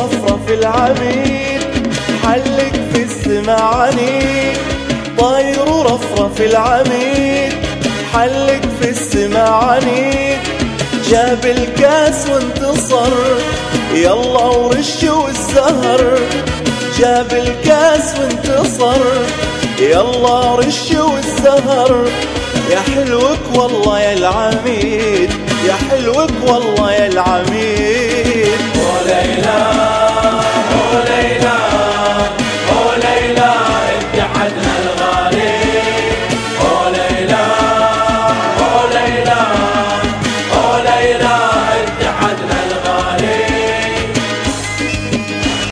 ورفرف العميد. حلق في السما عنيد طاير ورفرف العميد. حلق في السما عنيد جاب الكاس وانتصر. يلا ورش والزهر. جاب الكاس وانتصر. يلا رش والزهر. يا حلوك والله يا العميد. يا حلوك والله يا العميد.